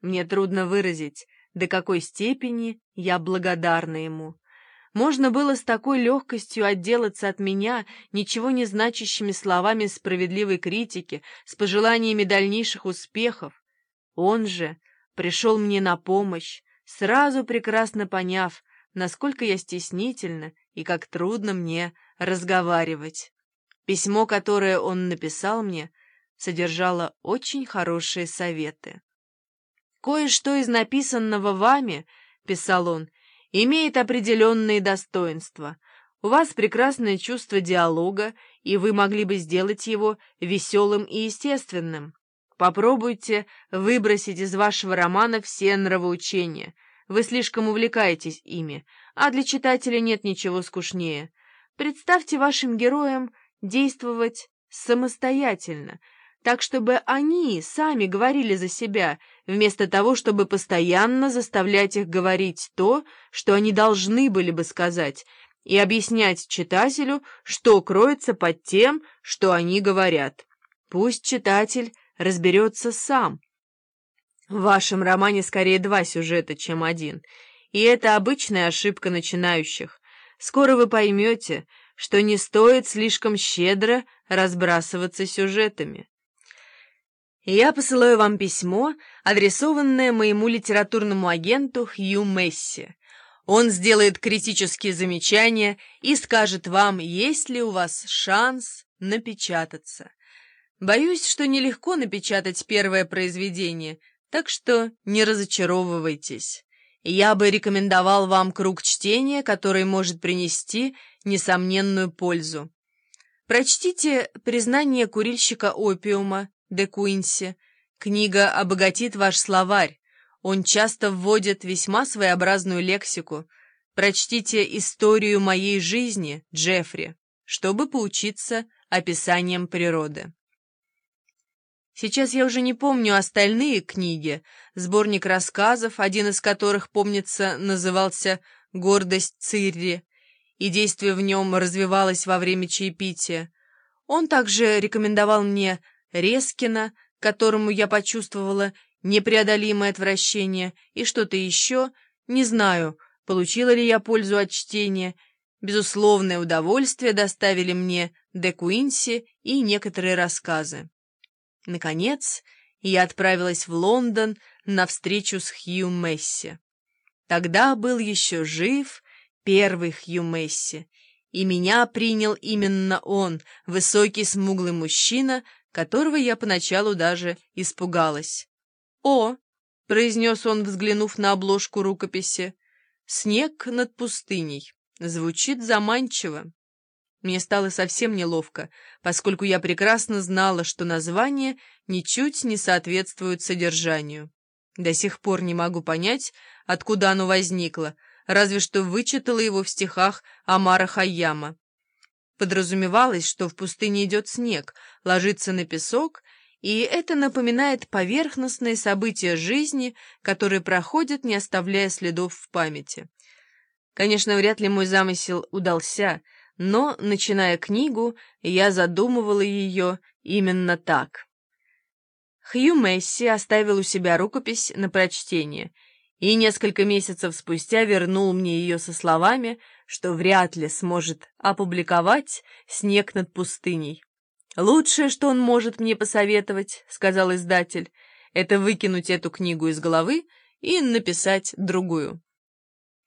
Мне трудно выразить, до какой степени я благодарна ему. Можно было с такой легкостью отделаться от меня ничего не значащими словами справедливой критики, с пожеланиями дальнейших успехов. Он же пришел мне на помощь, сразу прекрасно поняв, насколько я стеснительна и как трудно мне разговаривать. Письмо, которое он написал мне, содержало очень хорошие советы. «Кое-что из написанного вами, — писал он, — имеет определенные достоинства. У вас прекрасное чувство диалога, и вы могли бы сделать его веселым и естественным. Попробуйте выбросить из вашего романа все нравоучения. Вы слишком увлекаетесь ими, а для читателя нет ничего скучнее. Представьте вашим героям действовать самостоятельно — так чтобы они сами говорили за себя, вместо того, чтобы постоянно заставлять их говорить то, что они должны были бы сказать, и объяснять читателю, что кроется под тем, что они говорят. Пусть читатель разберется сам. В вашем романе скорее два сюжета, чем один, и это обычная ошибка начинающих. Скоро вы поймете, что не стоит слишком щедро разбрасываться сюжетами. Я посылаю вам письмо, адресованное моему литературному агенту Хью Месси. Он сделает критические замечания и скажет вам, есть ли у вас шанс напечататься. Боюсь, что нелегко напечатать первое произведение, так что не разочаровывайтесь. Я бы рекомендовал вам круг чтения, который может принести несомненную пользу. Прочтите «Признание курильщика опиума» де Куинси. Книга обогатит ваш словарь. Он часто вводит весьма своеобразную лексику. Прочтите историю моей жизни, Джеффри, чтобы поучиться описанием природы. Сейчас я уже не помню остальные книги, сборник рассказов, один из которых, помнится, назывался «Гордость Цирри», и действие в нем развивалось во время чаепития. Он также рекомендовал мне Резкина, которому я почувствовала непреодолимое отвращение, и что-то еще, не знаю, получила ли я пользу от чтения. Безусловное удовольствие доставили мне Де Куинси и некоторые рассказы. Наконец, я отправилась в Лондон на встречу с Хью Месси. Тогда был еще жив первый Хью Месси, и меня принял именно он, высокий смуглый мужчина, которого я поначалу даже испугалась. «О!» — произнес он, взглянув на обложку рукописи. «Снег над пустыней. Звучит заманчиво». Мне стало совсем неловко, поскольку я прекрасно знала, что название ничуть не соответствует содержанию. До сих пор не могу понять, откуда оно возникло, разве что вычитала его в стихах Амара Хайяма. Подразумевалось, что в пустыне идет снег, ложится на песок, и это напоминает поверхностные события жизни, которые проходят, не оставляя следов в памяти. Конечно, вряд ли мой замысел удался, но, начиная книгу, я задумывала ее именно так. Хью Месси оставил у себя рукопись на прочтение — и несколько месяцев спустя вернул мне ее со словами, что вряд ли сможет опубликовать «Снег над пустыней». «Лучшее, что он может мне посоветовать», — сказал издатель, — «это выкинуть эту книгу из головы и написать другую».